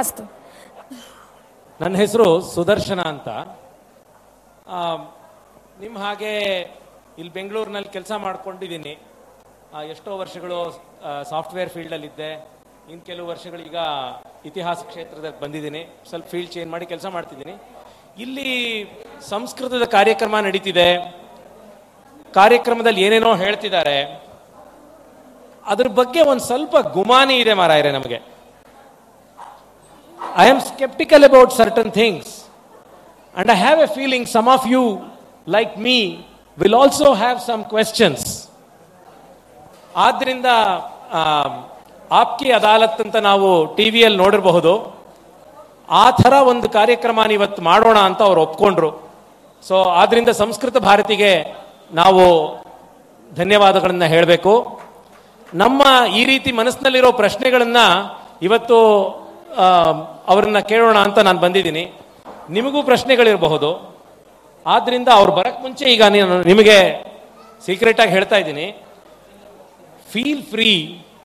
ಅಸ್ತು. ನನ್ನ ಹೆಸರು ಸುದರ್ಶನ ಅಂತ. ನಿಮ್ಮ ಹಾಗೆ ಇಲ್ಲಿ ಬೆಂಗಳೂರಿನಲ್ಲಿ ಕೆಲಸ ಮಾಡ್ಕೊಂಡಿದ್ದೀನಿ. ಎಷ್ಟೋ ವರ್ಷಗಳು ಸಾಫ್ಟ್ವೇರ್ ಫೀಲ್ಡಲ್ಲಿದ್ದೆ. ಇನ್ನು ಕೆಲವು ವರ್ಷಗಳೀಗ ಇತಿಹಾಸ ಕ್ಷೇತ್ರದಲ್ಲಿ ಬಂದಿದ್ದೀನಿ. ಸ್ವಲ್ಪ ಫೀಲ್ಡ್ ಚೇಂಜ್ ಮಾಡಿ ಕೆಲಸ ಮಾಡ್ತಿದ್ದೀನಿ. ಇಲ್ಲಿ ಸಂಸ್ಕೃತದ ಕಾರ್ಯಕ್ರಮ ನಡೀತಿದೆ. ಕಾರ್ಯಕ್ರಮದಲ್ಲಿ ಏನೇನೋ ಹೇಳ್ತಿದ್ದಾರೆ. ಅದ್ರ ಬಗ್ಗೆ ಒಂದು ಸ್ವಲ್ಪ ಗುಮಾನಿ ಇದೆ ಮಾರಾಯರೆ ನಮಗೆ. I am skeptical about certain things. And I have a feeling some of you, like me, will also have some questions. ಆದ್ರಿಂದ ಆಪ್ಕಿ ಅದಾಲತ್ ಅಂತ ನಾವು ಟಿ ವಿಯಲ್ಲಿ ನೋಡಿರಬಹುದು ಆ ಥರ ಒಂದು ಕಾರ್ಯಕ್ರಮ ಇವತ್ತು ಮಾಡೋಣ ಅಂತ ಅವ್ರು ಒಪ್ಕೊಂಡ್ರು ಸೊ ಆದ್ರಿಂದ ಸಂಸ್ಕೃತ ಭಾರತಿಗೆ ನಾವು ಧನ್ಯವಾದಗಳನ್ನ ಹೇಳಬೇಕು ನಮ್ಮ ಈ ರೀತಿ ಮನಸ್ಸಿನಲ್ಲಿರೋ ಪ್ರಶ್ನೆಗಳನ್ನ ಇವತ್ತು ಅವ್ರನ್ನ ಕೇಳೋಣ ಅಂತ ನಾನು ಬಂದಿದ್ದೀನಿ. ನಿಮಗೂ ಪ್ರಶ್ನೆಗಳಿರಬಹುದು. ಆದ್ರಿಂದ ಅವ್ರು ಬರಕ್ ಮುಂಚೆ ಈಗ ನಾನು ನಿಮಗೆ ಸೀಕ್ರೆಟ್ ಆಗಿ ಹೇಳ್ತಾ ಇದ್ದೀನಿ. Feel free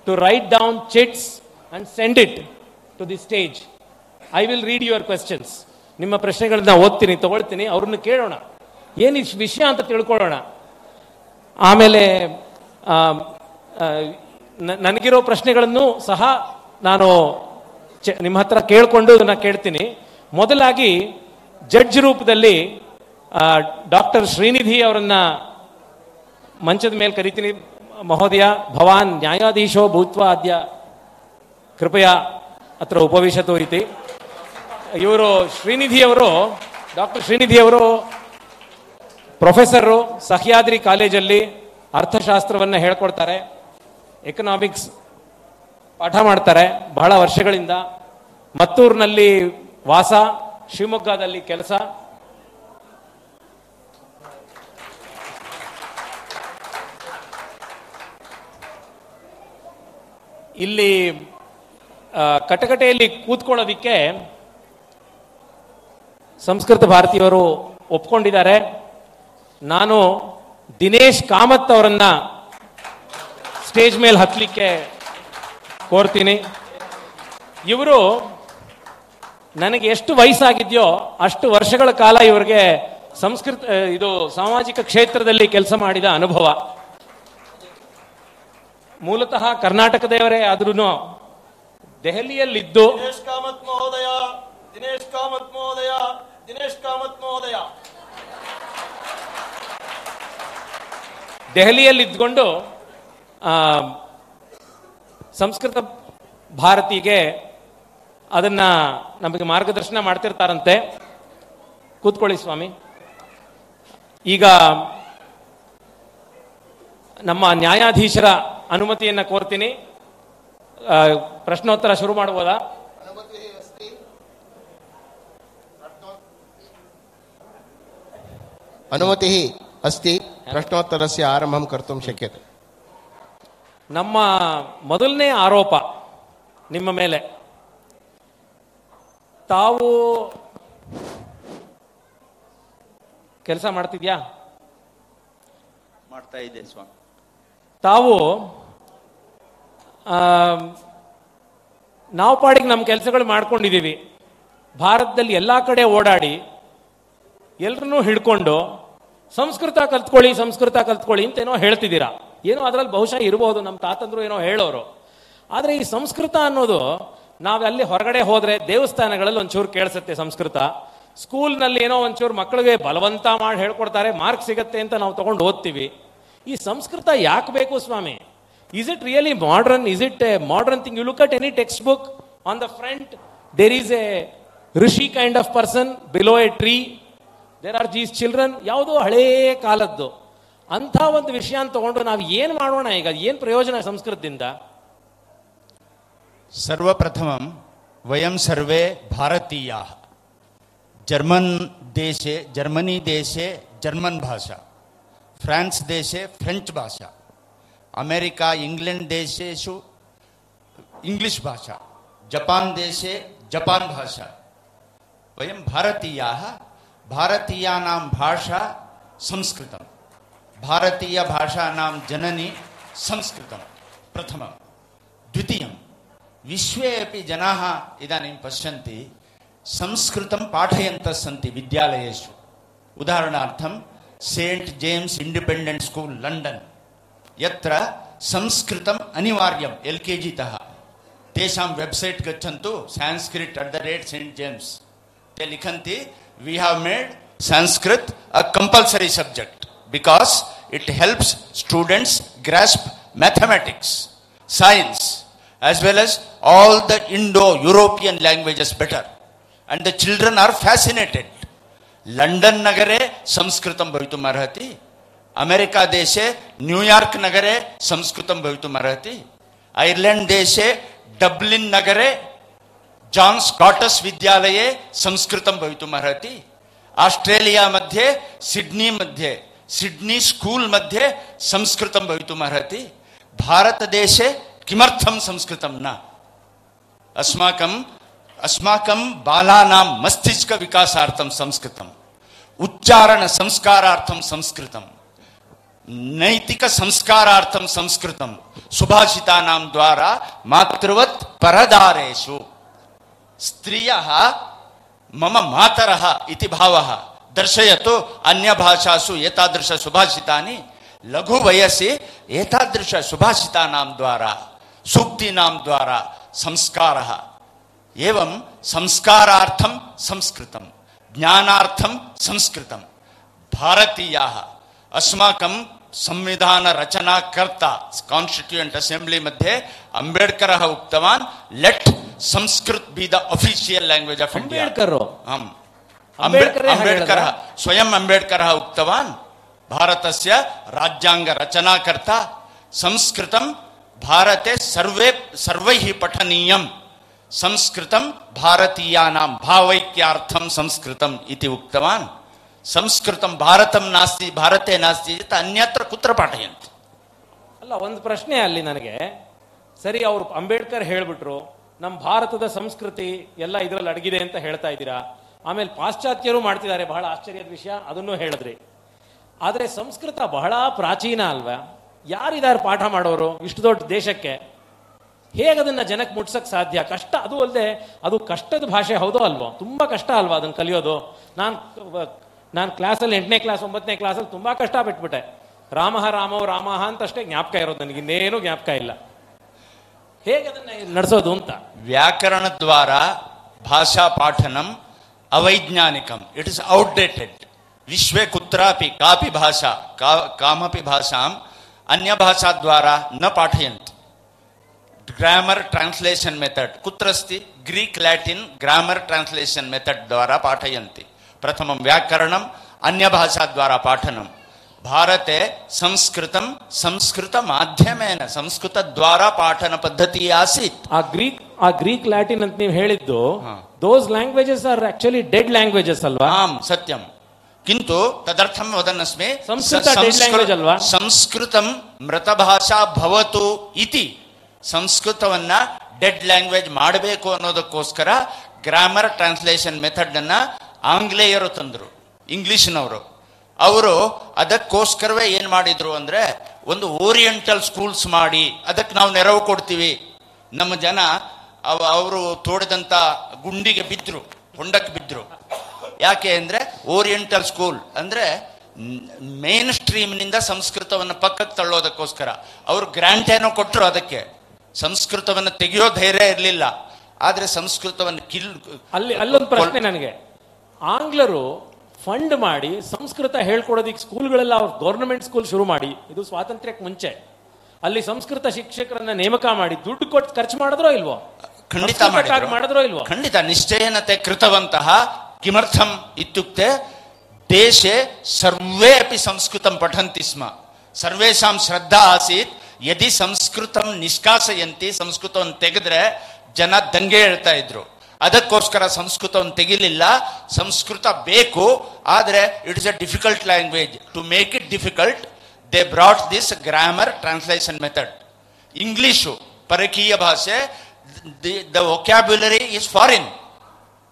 to write down chits and send it to the stage I will read your questions ನಿಮ್ಮ ಪ್ರಶ್ನೆಗಳನ್ನ ಓದ್ತೀನಿ, ತಗೊಳ್ತೀನಿ, ಅವ್ರನ್ನ ಕೇಳೋಣ. ಏನು ವಿಷಯ ಅಂತ ತಿಳ್ಕೊಳ್ಳೋಣ. ಆಮೇಲೆ ನನಗಿರೋ ಪ್ರಶ್ನೆಗಳನ್ನು ಸಹ ನಾನು ನಿಮ್ಮ ಹತ್ರ ಕೇಳಿಕೊಂಡು ಇದನ್ನ ಕೇಳ್ತೀನಿ. ಮೊದಲಾಗಿ ಜಡ್ಜ್ ರೂಪದಲ್ಲಿ ಡಾಕ್ಟರ್ ಶ್ರೀನಿಧಿ ಅವರನ್ನ ಮಂಚದ ಮೇಲೆ ಕರಿತೀನಿ. ಮಹೋದಯ, ಭವಾನ್ ನ್ಯಾಯಾಧೀಶೋ ಭೂತ್ವ ಅದ್ಯ ಕೃಪಯ ಅತ್ರ ಉಪವಿಶತು ಇತಿ ಇವರು ಶ್ರೀನಿಧಿ ಅವರು, ಡಾಕ್ಟರ್ ಶ್ರೀನಿಧಿ ಅವರು ಪ್ರೊಫೆಸರು ಸಹ್ಯಾದ್ರಿ ಕಾಲೇಜಲ್ಲಿ ಅರ್ಥಶಾಸ್ತ್ರವನ್ನು ಹೇಳ್ಕೊಡ್ತಾರೆ. ಎಕನಾಮಿಕ್ಸ್ ಪಾಠ ಮಾಡ್ತಾರೆ. ಬಹಳ ವರ್ಷಗಳಿಂದ ಮತ್ತೂರಿನಲ್ಲಿ ವಾಸ, ಶಿವಮೊಗ್ಗದಲ್ಲಿ ಕೆಲಸ. ಇಲ್ಲಿ ಕಟಕಟೆಯಲ್ಲಿ ಕೂತ್ಕೊಳ್ಳೋದಿಕ್ಕೆ ಸಂಸ್ಕೃತ ಭಾರತೀಯವರು ಒಪ್ಕೊಂಡಿದ್ದಾರೆ. ನಾನು ದಿನೇಶ್ ಕಾಮತ್ ಅವರನ್ನ ಸ್ಟೇಜ್ ಮೇಲೆ ಹತ್ತಲಿಕ್ಕೆ ಕೋರ್ತೀನಿ. ಇವರು ನನಗೆ ಎಷ್ಟು ವಯಸ್ಸಾಗಿದೆಯೋ ಅಷ್ಟು ವರ್ಷಗಳ ಕಾಲ ಇವರಿಗೆ ಸಂಸ್ಕೃತ ಇದು ಸಾಮಾಜಿಕ ಕ್ಷೇತ್ರದಲ್ಲಿ ಕೆಲಸ ಮಾಡಿದ ಅನುಭವ. ಮೂಲತಃ ಕರ್ನಾಟಕದವರೇ ಆದ್ರೂ ದೆಹಲಿಯಲ್ಲಿದ್ದು ದಿನೇಶ್ ಕಾಮತ್ ಮಹೋದಯ ದಿನೇಶ್ ಕಾಮತ್ ಮಹೋದಯ ದಿನೇಶ್ ಕಾಮತ್ ಮಹೋದಯ. ದೆಹಲಿಯಲ್ಲಿ ಇದ್ಕೊಂಡು ಆ, ಸಂಸ್ಕೃತ ಭಾರತಿಗೆ ಅದನ್ನ ನಮಗೆ ಮಾರ್ಗದರ್ಶನ ಮಾಡ್ತಿರ್ತಾರಂತೆ. ಕೂತ್ಕೊಳ್ಳಿ ಸ್ವಾಮಿ. ಈಗ ನಮ್ಮ ನ್ಯಾಯಾಧೀಶರ ಅನುಮತಿಯನ್ನ ಕೋರ್ತೀನಿ. ಪ್ರಶ್ನೋತ್ತರ ಶುರು ಮಾಡ್ಬೋದಾ? ಅನುಮತಿ ಅಸ್ತಿ. ಪ್ರಶ್ನೋತ್ತರಸ್ಯ ಆರಂಭಂ ಕರ್ತು ಶಕ್ಯತೆ. ನಮ್ಮ ಮೊದಲನೇ ಆರೋಪ ನಿಮ್ಮ ಮೇಲೆ. ತಾವು ಕೆಲಸ ಮಾಡ್ತಿದ್ಯಾ? ಮಾಡ್ತಾ ಇದ್ದೆ ಸ್ವಾಮಿ. ತಾವು ಆ, ನಾವು ಪಾಡಿಗೆ ನಮ್ಮ ಕೆಲಸಗಳು ಮಾಡ್ಕೊಂಡಿದ್ದೀವಿ. ಭಾರತದಲ್ಲಿ ಎಲ್ಲ ಕಡೆ ಓಡಾಡಿ ಎಲ್ರನ್ನೂ ಹಿಡ್ಕೊಂಡು ಸಂಸ್ಕೃತ ಕಲ್ತ್ಕೊಳ್ಳಿ ಸಂಸ್ಕೃತ ಕಲ್ತ್ಕೊಳ್ಳಿ ಅಂತ ಏನೋ ಹೇಳ್ತಿದ್ದೀರಾ? ಏನೋ ಅದರಲ್ಲಿ ಬಹುಶಃ ಇರಬಹುದು ನಮ್ಮ ತಾತಂದ್ರು ಏನೋ ಹೇಳೋರು. ಆದರೆ ಈ ಸಂಸ್ಕೃತ ಅನ್ನೋದು, ನಾವು ಅಲ್ಲಿ ಹೊರಗಡೆ ಹೋದರೆ ದೇವಸ್ಥಾನಗಳಲ್ಲಿ ಒಂಚೂರು ಕೇಳಿಸುತ್ತೆ ಸಂಸ್ಕೃತ. ಸ್ಕೂಲ್ನಲ್ಲಿ ಏನೋ ಒಂಚೂರು ಮಕ್ಕಳಿಗೆ ಬಲವಂತ ಮಾಡಿ ಹೇಳ್ಕೊಡ್ತಾರೆ ಮಾರ್ಕ್ ಸಿಗತ್ತೆ ಅಂತ ನಾವು ತಗೊಂಡು ಓದ್ತೀವಿ. ಈ ಸಂಸ್ಕೃತ ಯಾಕೆ ಬೇಕು ಸ್ವಾಮಿ? Is it really modern is it a modern thing you look at any text book on the front there is a rishi kind of person below a tree there are these children ಯಾವುದೋ ಹಳೇ ಕಾಲದ್ದು. ಅಂಥ ಒಂದು ವಿಷಯ ತಗೊಂಡು ನಾವು ಏನು ಮಾಡೋಣ ಈಗ ಏನು ಪ್ರಯೋಜನ ಸಂಸ್ಕೃತದಿಂದ ಸರ್ವಪ್ರಥಮ ವಯಂ ಸರ್ವೇ ಭಾರತೀಯ ಜರ್ಮನ್ ದೇಶೆ ಜರ್ಮನಿ ದೇಶೆ ಜರ್ಮನ್ ಭಾಷಾ ಫ್ರಾನ್ಸ್ ದೇಶೆ ಫ್ರೆಂಚ್ ಭಾಷಾ ಅಮೇರಿಕಾ ಇಂಗ್ಲೆಂಡ್ ದೇಶೇಶು ಇಂಗ್ಲಿಷ್ ಭಾಷಾ ಜಪಾನ್ ದೇಶೆ ಜಪಾನ್ ಭಾಷಾ ವಯಂ ಭಾರತೀಯ ಭಾರತೀಯಾನಾಂ ಭಾಷಾ ಸಂಸ್ಕೃತಂ भारतीयभाषाणां जननी संस्कृतं प्रथमं द्वितीयं विश्वे अपि जनाः इदानीं पश्यन्ति, संस्कृतं पाठयन्तः सन्ति विद्यालयेषु। उदाहरणार्थं saint James independent school London यत्र संस्कृतम् अनिवार्यम् एल् के जितः तेषां वेब्सैट् गच्छन्तु Sanskrit at the rate sent James. ते लिखन्ति we have made Sanskrit a compulsory subject Because it helps students grasp mathematics science as well as all the Indo European languages better. And the children are fascinated. London नगरे संस्कृतं भवितुम् अर्हति America देशे New York नगरे संस्कृतं भवितुम् अर्हति Ireland देशे डब्लिन् नगरे जान् स्काटस् विद्यालये संस्कृतं भवितुम् अर्हति आस्ट्रेलिया मध्ये सिड्नी मध्ये Sydney school मध्ये संस्कृत भवती भारत देशे किमर्थम संस्कृत न? अस्माक अस्माक बालाना मस्तिष्क विकासार्थम संस्कृत, उच्चारण संस्कारा संस्कृत, नैतिक संस्कारा संस्कृत सुभाषिता द्वारा मातृवत् परदारेशु स्त्रिय मम मातर भाव। दर्शयतु अन्य भाषासु एतादृश सुभाषितानि लघु वयसि एतादृश सुभाषितानां द्वारा सूक्तीनां द्वारा संस्कारः। एवं संस्कारार्थं संस्कृतं ज्ञानार्थं संस्कृतं भारतीयाः अस्माकं संविधान रचनाकर्ता कॉन्स्टिट्यूएंट असेंबली मध्ये Ambedkar उक्तवान let Sanskrit be the official language of India Ambedkar हम ಅಂಬೇಡ್ಕರ್ ಅಂಬೇಡ್ಕರ್ ಸ್ವಯಂ ಅಂಬೇಡ್ಕರ್ ಉಕ್ತವಾನ್ ಭಾರತಸ್ಯ ರಾಜ್ಯಾಂಗ ರಚನಾಕರ್ತ ಸಂಸ್ಕೃತಂ ಭಾರತೆ ಸರ್ವೇ ಸರ್ವೈ ಪಠನೀಯಂ ಸಂಸ್ಕೃತಂ ಭಾರತೀಯಾನಾಂ ಭಾವೈಕ್ಯಾರ್ಥಂ ಸಂಸ್ಕೃತಂ ಇತಿ ಉಕ್ತವಾನ್. ಸಂಸ್ಕೃತಂ ಭಾರತಂ ನಾಸ್ತಿ ಭಾರತೆ ನಾಸ್ತಿ ಅನ್ಯತ್ರ ಕುತ್ರ ಪಾಠಯಂತ. ಅಲ್ಲ ಒಂದು ಪ್ರಶ್ನೆ ಅಲ್ಲಿ ನನಗೆ. ಸರಿ ಅವರು ಅಂಬೇಡ್ಕರ್ ಹೇಳ್ಬಿಟ್ರು ನಮ್ಮ ಭಾರತದ ಸಂಸ್ಕೃತಿ ಎಲ್ಲ ಇದರಲ್ಲಿ ಅಡಗಿದೆ ಅಂತ ಹೇಳ್ತಾ ಇದ್ದೀರಾ? ಆಮೇಲೆ ಪಾಶ್ಚಾತ್ಯರು ಮಾಡ್ತಿದ್ದಾರೆ, ಬಹಳ ಆಶ್ಚರ್ಯದ ವಿಷಯ, ಅದನ್ನು ಹೇಳಿದ್ರಿ. ಆದರೆ ಸಂಸ್ಕೃತ ಬಹಳ ಪ್ರಾಚೀನ ಅಲ್ವಾ? ಯಾರಿದ್ದಾರೆ ಪಾಠ ಮಾಡೋರು ಇಷ್ಟು ದೊಡ್ಡ ದೇಶಕ್ಕೆ? ಹೇಗದನ್ನು ಜನಕ್ಕೆ ಮುಟ್ಸಕ್ಕೆ ಸಾಧ್ಯ? ಕಷ್ಟ ಅದು ಅಲ್ಲದೆ, ಅದು ಕಷ್ಟದ ಭಾಷೆ ಹೌದೋ ಅಲ್ವೋ? ತುಂಬ ಕಷ್ಟ ಅಲ್ವಾ ಅದನ್ನು ಕಲಿಯೋದು? ನಾನು ನಾನು ಕ್ಲಾಸಲ್ಲಿ ಎಂಟನೇ ಕ್ಲಾಸ್, ಒಂಬತ್ತನೇ ಕ್ಲಾಸಲ್ಲಿ ತುಂಬ ಕಷ್ಟ ಬಿಟ್ಬಿಟ್ಟೆ. ರಾಮ ರಾಮೋ, ರಾಮ ಅಂತಷ್ಟೇ ಜ್ಞಾಪಕ ಇರೋದು ನನಗೆ, ಇನ್ನೇನು ಜ್ಞಾಪಕ ಇಲ್ಲ. ಹೇಗೆ ಅದನ್ನ ನಡೆಸೋದು ಅಂತ? ವ್ಯಾಕರಣ ದ್ವಾರ ಭಾಷಾ ಪಾಠನಂ अवैज्ञानिकम। इट इज़ आउटडेटेड विश्व कुत्रापि कापि भाषा, का, कामपि भाषाम अन्य भाषा द्वारा न पाठय grammar translation method कुत्रस्ति? Greek Latin grammar translation method द्वारा पाठय प्रथम व्याकरण अन्य भाषा द्वारा पाठनम। भारत संस्कृत संस्कृत मध्यम संस्कृत द्वारा पाठन पद्धति आसी ग्रीक ಆ ಗ್ರೀಕ್ ಲ್ಯಾಟಿನ್ ಅಂತ ನೀವು ಹೇಳಿದ್ದು those languages are actually dead languages ಅಲ್ವಾ? ಆಮ್ ಸತ್ಯಂ. ಕಿಂತು ತದರ್ಥಂ ವದನ್ನಸ್ಮಿ ಸಂಸ್ಕೃತ ಲ್ಯಾಂಗ್ವೇಜ್ ಅಲ್ವಾ? ಸಂಸ್ಕೃತಂ ಮೃತಭಾಷಾ ಭವತು ಇತಿ. ಸಂಸ್ಕೃತವನ್ನ ಡೆಡ್ ಲ್ಯಾಂಗ್ವೇಜ್ ಮಾಡಬೇಕು ಅನ್ನೋದಕ್ಕೋಸ್ಕರ ಗ್ರಾಮರ್ ಟ್ರಾನ್ಸ್ಲೇಷನ್ ಮೆಥಡ್ ಅನ್ನ ಆಂಗ್ಲೇಯರು ತಂದ್ರು ಇಂಗ್ಲಿಷ್ನವರು. ಅವರು ಅದಕ್ಕೋಸ್ಕರವೇ ಏನ್ ಮಾಡಿದ್ರು ಅಂದ್ರೆ ಒಂದು ಓರಿಯೆಂಟಲ್ ಸ್ಕೂಲ್ಸ್ ಮಾಡಿ ಅದಕ್ಕೆ ನಾವು ನೆರವು ಕೊಡ್ತೀವಿ. ನಮ್ಮ ಜನ ಅವರು ತೋಡಿದಂತ ಗುಂಡಿಗೆ ಬಿದ್ರು ಹೊಂಡಕ್ಕೆ ಬಿದ್ರು. ಯಾಕೆ ಅಂದರೆ ಓರಿಯೆಂಟಲ್ ಸ್ಕೂಲ್ ಅಂದ್ರೆ ಮೇನ್ ಸ್ಟ್ರೀಮ್ನಿಂದ ಸಂಸ್ಕೃತವನ್ನು ಪಕ್ಕಕ್ಕೆ ತಳ್ಳೋದಕ್ಕೋಸ್ಕರ. ಅವರು ಗ್ರ್ಯಾಂಟ್ ಏನೋ ಕೊಟ್ಟರು ಅದಕ್ಕೆ. ಸಂಸ್ಕೃತವನ್ನು ತೆಗೆಯೋ ಧೈರ್ಯ ಇರಲಿಲ್ಲ. ಆದರೆ ಸಂಸ್ಕೃತವನ್ನು ಕಿಲ್ ಅಲ್ಲಿ ಅಲ್ಲೊಂದು ಪ್ರಶ್ನೆ ನನಗೆ. ಆಂಗ್ಲರು ಫಂಡ್ ಮಾಡಿ ಸಂಸ್ಕೃತ ಹೇಳ್ಕೊಡೋದಕ್ಕೆ ಸ್ಕೂಲ್ಗಳೆಲ್ಲ ಅವ್ರು ಗೌರ್ಮೆಂಟ್ ಸ್ಕೂಲ್ ಶುರು ಮಾಡಿ. ಇದು ಸ್ವಾತಂತ್ರ್ಯಕ್ಕೆ ಮುಂಚೆ. ಅಲ್ಲಿ ಸಂಸ್ಕೃತ ಶಿಕ್ಷಕರನ್ನ ನೇಮಕ ಮಾಡಿ ದುಡ್ಡು ಕೊಟ್ಟು ಖರ್ಚು ಮಾಡಿದ್ರೋ ಇಲ್ವೋ? ಖಂಡಿತ ಮಾಡಿದ್ರು. ಇಲ್ವೋ? ಖಂಡಿತ ನಿಶ್ಚಯನತೆ ಕೃತವಂತಹ ಕಿಮರ್ಥಂ ಇತ್ಯುಕ್ತೆ ದೇಶೆ ಸರ್ವೇ ಅಪಿ ಸಂಸ್ಕೃತಂ ಪಠಂತಿ ಸ್ಮ. ಸರ್ವೇಶಾಂ ಶ್ರದ್ಧಾ ಆಸೀತ್ ಯದಿ ಸಂಸ್ಕೃತಂ ನಿಷ್ಕಾಸಯಂತಿ ಸಂಸ್ಕೃತವನ್ನು ತೆಗೆದ್ರೆ ಜನ ದಂಗೆ ಹೇಳ್ತಾ ಇದ್ರು. ಅದಕ್ಕೋಸ್ಕರ ಸಂಸ್ಕೃತವನ್ನು ತೆಗಿಲಿಲ್ಲ. ಸಂಸ್ಕೃತ ಬೇಕು ಆದರೆ it is a difficult language to make it difficult they brought this grammar translation method English ಪರಕೀಯ ಭಾಷೆ ದ ವೊಕ್ಯಾಬ್ಯುಲರಿ ಈಸ್ ಫಾರಿನ್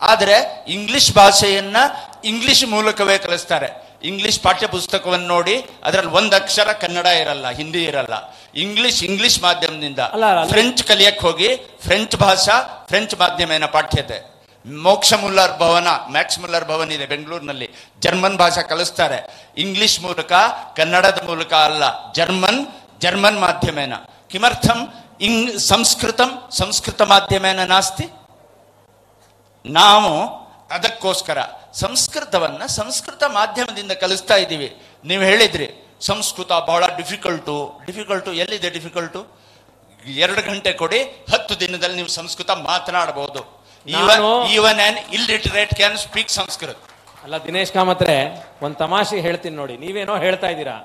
ಆದರೆ ಇಂಗ್ಲಿಷ್ ಭಾಷೆಯನ್ನ ಇಂಗ್ಲಿಷ್ ಮೂಲಕವೇ ಕಲಿಸ್ತಾರೆ. ಇಂಗ್ಲಿಷ್ ಪಾಠ್ಯ ಪುಸ್ತಕವನ್ನು ನೋಡಿ ಅದರಲ್ಲಿ ಒಂದು ಅಕ್ಷರ ಕನ್ನಡ ಇರಲ್ಲ ಹಿಂದಿ ಇರಲ್ಲ. ಇಂಗ್ಲಿಷ್ ಇಂಗ್ಲಿಷ್ ಮಾಧ್ಯಮದಿಂದ. ಫ್ರೆಂಚ್ ಕಲಿಯಕ್ಕೆ ಹೋಗಿ ಫ್ರೆಂಚ್ ಭಾಷಾ ಫ್ರೆಂಚ್ ಮಾಧ್ಯಮೇನ ಪಾಠ್ಯತೆ. ಮೋಕ್ಷ Muller Bhavan Max Muller Bhavan ಇದೆ ಬೆಂಗಳೂರಿನಲ್ಲಿ. ಜರ್ಮನ್ ಭಾಷಾ ಕಲಿಸ್ತಾರೆ. ಇಂಗ್ಲಿಷ್ ಮೂಲಕ ಕನ್ನಡದ ಮೂಲಕ ಅಲ್ಲ ಜರ್ಮನ್ ಜರ್ಮನ್ ಮಾಧ್ಯಮೇನ ಕಿಮರ್ಥಂ ಇಂಗ್ ಸಂಸ್ಕೃತಂ ಸಂಸ್ಕೃತ ಮಾಧ್ಯಮೇನ ನಾಸ್ತಿ? ನಾವು ಅದಕ್ಕೋಸ್ಕರ ಸಂಸ್ಕೃತವನ್ನ ಸಂಸ್ಕೃತ ಮಾಧ್ಯಮದಿಂದ ಕಲಿಸ್ತಾ ಇದ್ದೀವಿ. ನೀವು ಹೇಳಿದ್ರಿ ಸಂಸ್ಕೃತ ಬಹಳ ಡಿಫಿಕಲ್ಟು ಡಿಫಿಕಲ್ಟು ಎಲ್ಲಿದೆ ಡಿಫಿಕಲ್ಟು ಎರಡು ಗಂಟೆ ಕೊಡಿ ಹತ್ತು ದಿನದಲ್ಲಿ ನೀವು ಸಂಸ್ಕೃತ ಮಾತನಾಡಬಹುದು even an illiterate can speak Sanskrit. ಅಲ್ಲ ದಿನೇಶ್ ಕಾಮತ್ರೆ ಒಂದ್ ತಮಾಷೆ ಹೇಳ್ತೀನಿ ನೋಡಿ. ನೀವೇನೋ ಹೇಳ್ತಾ ಇದ್ದೀರಾ?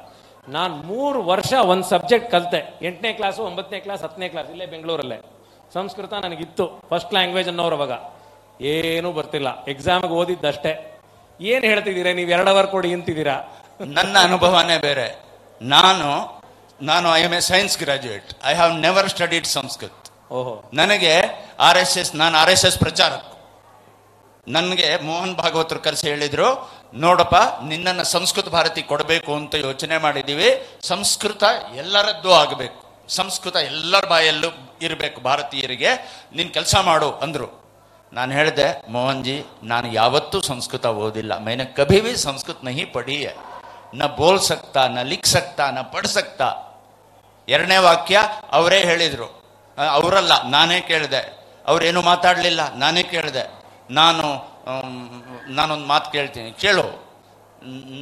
ನಾನ್ ಮೂರು ವರ್ಷ ಒಂದು ಸಬ್ಜೆಕ್ಟ್ ಕಲಿತೆ. ಎಂಟನೇ ಕ್ಲಾಸು ಒಂಬತ್ತನೇ ಕ್ಲಾಸ್ ಹತ್ತನೇ ಕ್ಲಾಸ್ ಇಲ್ಲೇ ಬೆಂಗಳೂರಲ್ಲೇ. ಸಂಸ್ಕೃತ ನನಗಿತ್ತು ಫಸ್ಟ್ ಲ್ಯಾಂಗ್ವೇಜ್ ಅನ್ನೋರು ಅವಾಗ. ಏನೂ ಬರ್ತಿಲ್ಲ. ಎಕ್ಸಾಮ್ಗೆ ಓದಿದ್ದಷ್ಟೇ. ಏನು ಹೇಳ್ತಿದ್ದೀರಾ? ನೀವು ಎರಡು ಅವರ್ ಕೊಡಿ ಅಂತಿದ್ದೀರಾ? ನನ್ನ ಅನುಭವನೇ ಬೇರೆ. ನಾನು ನಾನು I am a science graduate I have never studied Sanskrit ಓಹೋ. ನನಗೆ ಆರ್ ಎಸ್ ಎಸ್ ನಾನು ಆರ್ ಎಸ್ ಎಸ್ ಪ್ರಚಾರಕ ನನಗೆ ಮೋಹನ್ ಭಾಗವತರು ಕರೆಸಿ ಹೇಳಿದರು, ನೋಡಪ್ಪ, ನಿನ್ನನ್ನು ಸಂಸ್ಕೃತ ಭಾರತಿ ಕೊಡಬೇಕು ಅಂತ ಯೋಚನೆ ಮಾಡಿದ್ದೀವಿ ಸಂಸ್ಕೃತ ಎಲ್ಲರದ್ದು ಆಗಬೇಕು. ಸಂಸ್ಕೃತ ಎಲ್ಲರ ಬಾಯಲ್ಲೂ ಇರಬೇಕು ಭಾರತೀಯರಿಗೆ, ನೀನು ಕೆಲಸ ಮಾಡು ಅಂದರು. ನಾನು ಹೇಳಿದೆ, ಮೋಹನ್ಜಿ, ನಾನು ಯಾವತ್ತೂ ಸಂಸ್ಕೃತ ಓದಿಲ್ಲ. ಮೈನ ಕಭಿವಿ ಸಂಸ್ಕೃತ ನಹಿ ಪಡಿಯೆ ನ ಬೋಲ್ ಸಕ್ತಾ, ನ ಲಿಖ್ ಸಕ್ತಾ, ನ ಪಡ್ ಸಕ್ತಾ. ಎರಡನೇ ವಾಕ್ಯ ಅವರೇ ಹೇಳಿದರು. ಅವರಲ್ಲ, ನಾನೇ ಕೇಳಿದೆ. ಅವರೇನು ಮಾತಾಡಲಿಲ್ಲ, ನಾನೇ ಕೇಳಿದೆ. ನಾನು ಆಮ್, ನಾನೊಂದು ಮಾತು ಕೇಳ್ತೀನಿ ಕೇಳು